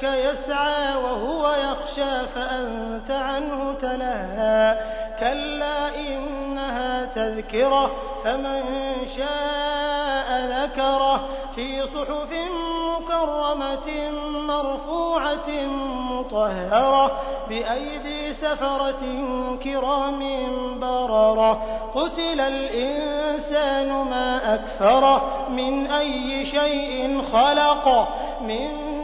جاءك يسعى وهو يخشى فأنت عنه تلهى كلا إنها تذكرة فمن شاء ذكره. في صحف مكرمة مرفوعة مطهرة بأيدي سفرة كرام بررة. قتل الإنسان ما أكفره من أي شيء خلقه من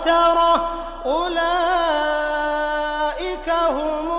مغترة أولئك هم